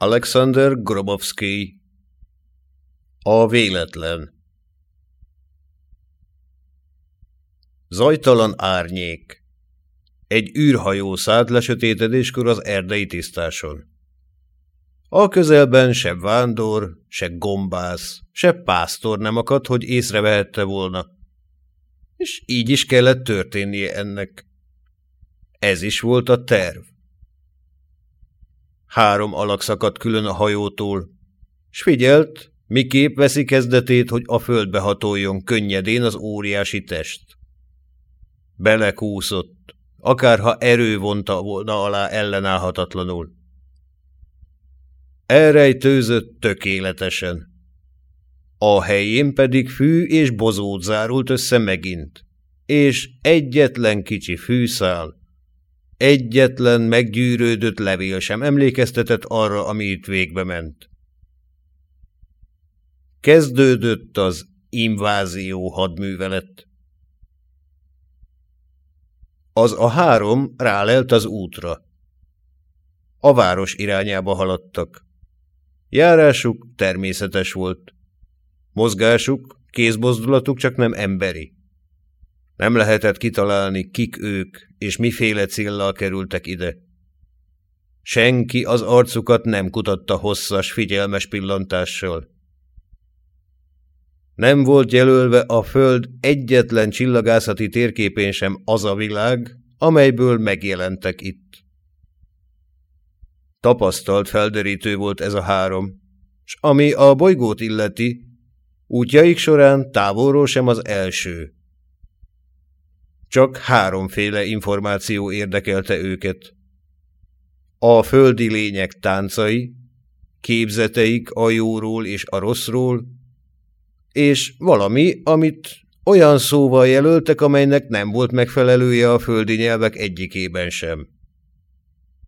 Alexander Grobowski A véletlen Zajtalan árnyék Egy űrhajó szállt lesötétedéskor az erdei tisztáson. A közelben se vándor, se gombász, se pásztor nem akadt, hogy észrevehette volna. És így is kellett történnie ennek. Ez is volt a terv. Három alak szakadt külön a hajótól, s figyelt, miképp veszi kezdetét, hogy a földbe hatoljon könnyedén az óriási test. Belekúszott, akárha erő vonta volna alá ellenállhatatlanul. Elrejtőzött tökéletesen. A helyén pedig fű és bozót zárult össze megint, és egyetlen kicsi fűszál, Egyetlen meggyűrődött levél sem emlékeztetett arra, ami itt végbe ment. Kezdődött az invázió hadművelet. Az a három rálelt az útra. A város irányába haladtak. Járásuk természetes volt. Mozgásuk, kézmozdulatuk csak nem emberi. Nem lehetett kitalálni, kik ők, és miféle céllal kerültek ide. Senki az arcukat nem kutatta hosszas, figyelmes pillantással. Nem volt jelölve a Föld egyetlen csillagászati térképén sem az a világ, amelyből megjelentek itt. Tapasztalt felderítő volt ez a három, s ami a bolygót illeti, útjaik során távolról sem az első. Csak háromféle információ érdekelte őket. A földi lények táncai, képzeteik a jóról és a rosszról, és valami, amit olyan szóval jelöltek, amelynek nem volt megfelelője a földi nyelvek egyikében sem.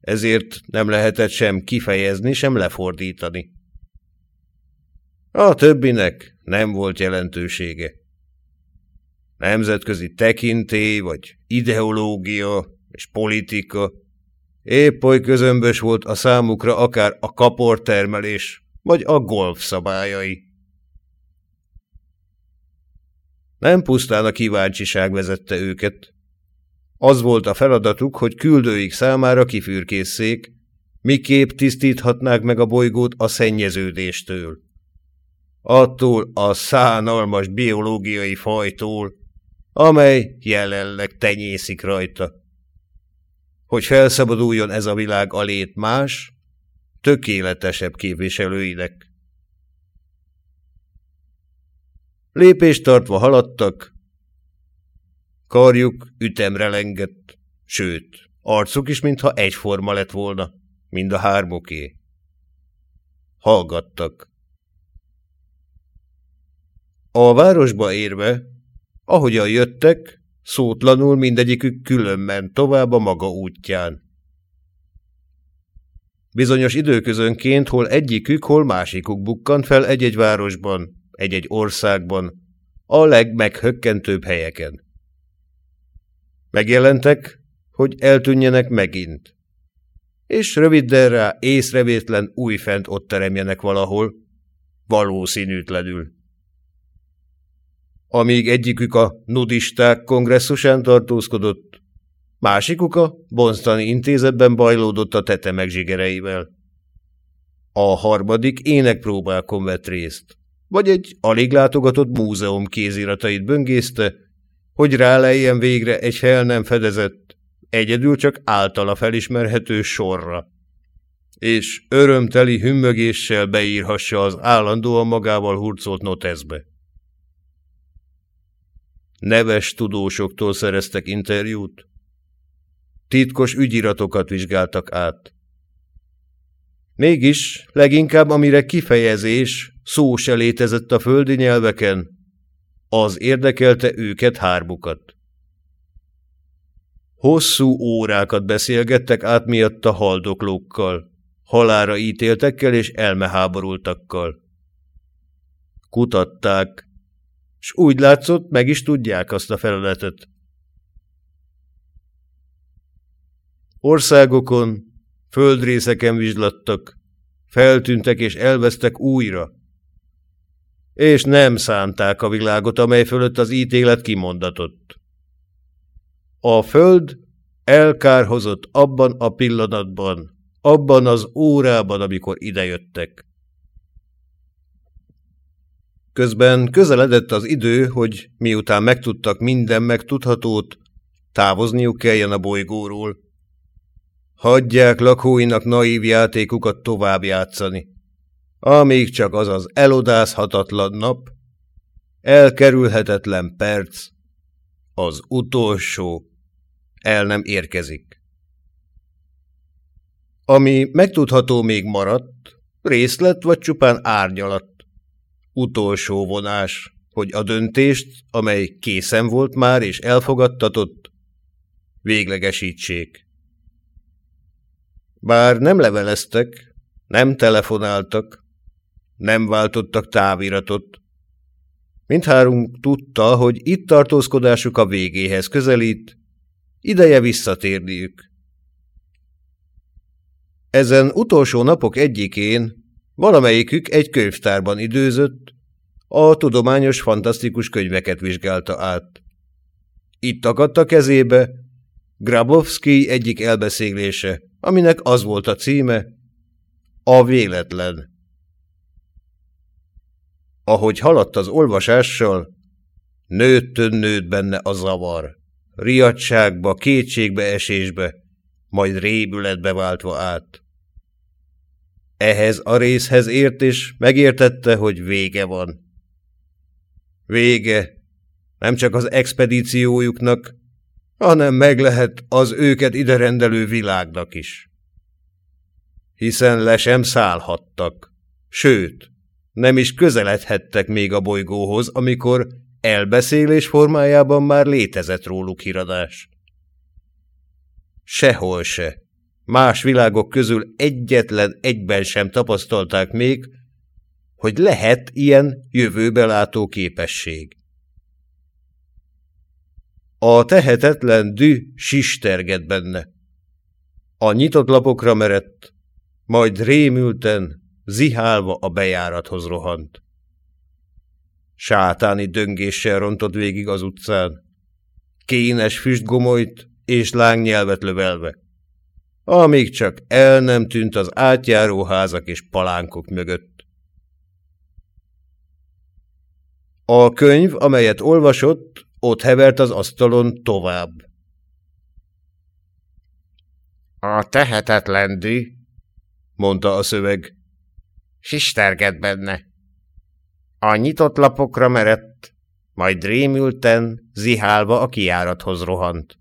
Ezért nem lehetett sem kifejezni, sem lefordítani. A többinek nem volt jelentősége nemzetközi tekintély, vagy ideológia és politika. Épp oly közömbös volt a számukra akár a kaportermelés, vagy a golf szabályai. Nem pusztán a kíváncsiság vezette őket. Az volt a feladatuk, hogy küldőik számára kifürkészszék, miképp tisztíthatnák meg a bolygót a szennyeződéstől. Attól a szánalmas biológiai fajtól, amely jelenleg tenyészik rajta. Hogy felszabaduljon ez a világ alét más, tökéletesebb képviselőinek. Lépést tartva haladtak, karjuk ütemre lengett, sőt, arcuk is mintha egyforma lett volna, mind a hármoké. Hallgattak. A városba érve Ahogyan jöttek, szótlanul mindegyikük külön ment tovább a maga útján. Bizonyos időközönként hol egyikük, hol másikuk bukkant fel egy-egy városban, egy-egy országban, a legmeghökkentőbb helyeken. Megjelentek, hogy eltűnjenek megint, és röviddel rá észrevétlen újfent ott teremjenek valahol, valószínűtlenül amíg egyikük a nudisták kongresszusán tartózkodott, másikuk a Bonstani intézetben bajlódott a tetemek zsigereivel. A harmadik énekpróbákon vett részt, vagy egy alig látogatott múzeum kéziratait böngészte, hogy rálejjen végre egy fel nem fedezett, egyedül csak általa felismerhető sorra, és örömteli hümmögéssel beírhassa az állandóan magával hurcolt noteszbe. Neves tudósoktól szereztek interjút. Titkos ügyiratokat vizsgáltak át. Mégis, leginkább amire kifejezés, szó se létezett a földi nyelveken, az érdekelte őket hármukat. Hosszú órákat beszélgettek át miatt a haldoklókkal, halára ítéltekkel és elmeháborultakkal. Kutatták, és úgy látszott, meg is tudják azt a feladatot. Országokon, földrészeken vizslattak, feltűntek és elvesztek újra. És nem szánták a világot, amely fölött az ítélet kimondatott. A föld elkárhozott abban a pillanatban, abban az órában, amikor idejöttek. Közben közeledett az idő, hogy miután megtudtak minden megtudhatót, távozniuk kelljen a bolygóról. Hagyják lakóinak naív játékukat tovább játszani. Amíg csak az az elodázhatatlan nap, elkerülhetetlen perc, az utolsó, el nem érkezik. Ami megtudható még maradt, részlet vagy csupán árnyalat, utolsó vonás, hogy a döntést, amely készen volt már és elfogadtatott, véglegesítsék. Bár nem leveleztek, nem telefonáltak, nem váltottak táviratot, mindhárunk tudta, hogy itt tartózkodásuk a végéhez közelít, ideje visszatérniük. Ezen utolsó napok egyikén Valamelyikük egy könyvtárban időzött, a tudományos fantasztikus könyveket vizsgálta át. Itt akadt a kezébe Grabowski egyik elbeszélése, aminek az volt a címe, a véletlen. Ahogy haladt az olvasással, nőttön nőtt benne a zavar, riadságba, kétségbe esésbe, majd rébületbe váltva át. Ehhez a részhez ért, és megértette, hogy vége van. Vége nem csak az expedíciójuknak, hanem meg lehet az őket ide rendelő világnak is. Hiszen le sem szállhattak, sőt, nem is közeledhettek még a bolygóhoz, amikor elbeszélés formájában már létezett róluk híradás. Sehol se, Más világok közül egyetlen egyben sem tapasztalták még, hogy lehet ilyen jövőbe látó képesség. A tehetetlen dű sisterget benne. A nyitott lapokra merett, majd rémülten, zihálva a bejárathoz rohant. Sátáni döngéssel rontott végig az utcán, kénes füstgomolyt és lángnyelvet lövelve amíg csak el nem tűnt az átjáró házak és palánkok mögött. A könyv, amelyet olvasott, ott hevert az asztalon tovább. A tehetetlen dű, mondta a szöveg, sisterget benne. A nyitott lapokra merett, majd rémülten, zihálva a kiárathoz rohant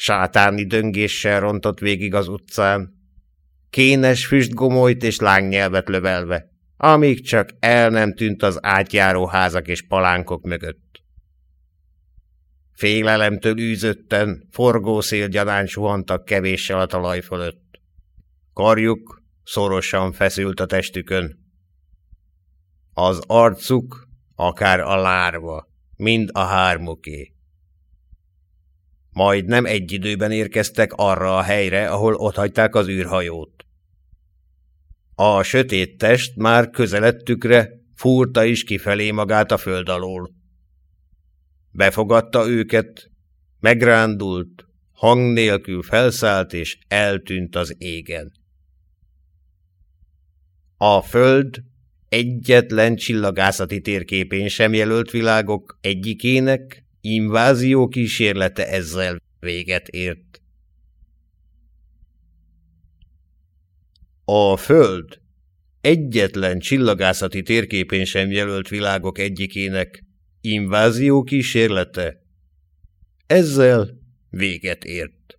sátáni döngéssel rontott végig az utcán, kénes füstgomolyt és lángnyelvet lövelve, amíg csak el nem tűnt az átjáró házak és palánkok mögött. Félelemtől űzötten, forgószél gyanán suhantak kevéssel a talaj fölött. Karjuk szorosan feszült a testükön. Az arcuk, akár a lárva, mind a hármuké. Majd nem egy időben érkeztek arra a helyre, ahol otthagyták az űrhajót. A sötét test már közelettükre fúrta is kifelé magát a föld alól. Befogadta őket, megrándult, hang nélkül felszállt és eltűnt az égen. A föld egyetlen csillagászati térképén sem jelölt világok egyikének invázió kísérlete ezzel véget ért. A Föld egyetlen csillagászati térképén sem jelölt világok egyikének invázió kísérlete ezzel véget ért.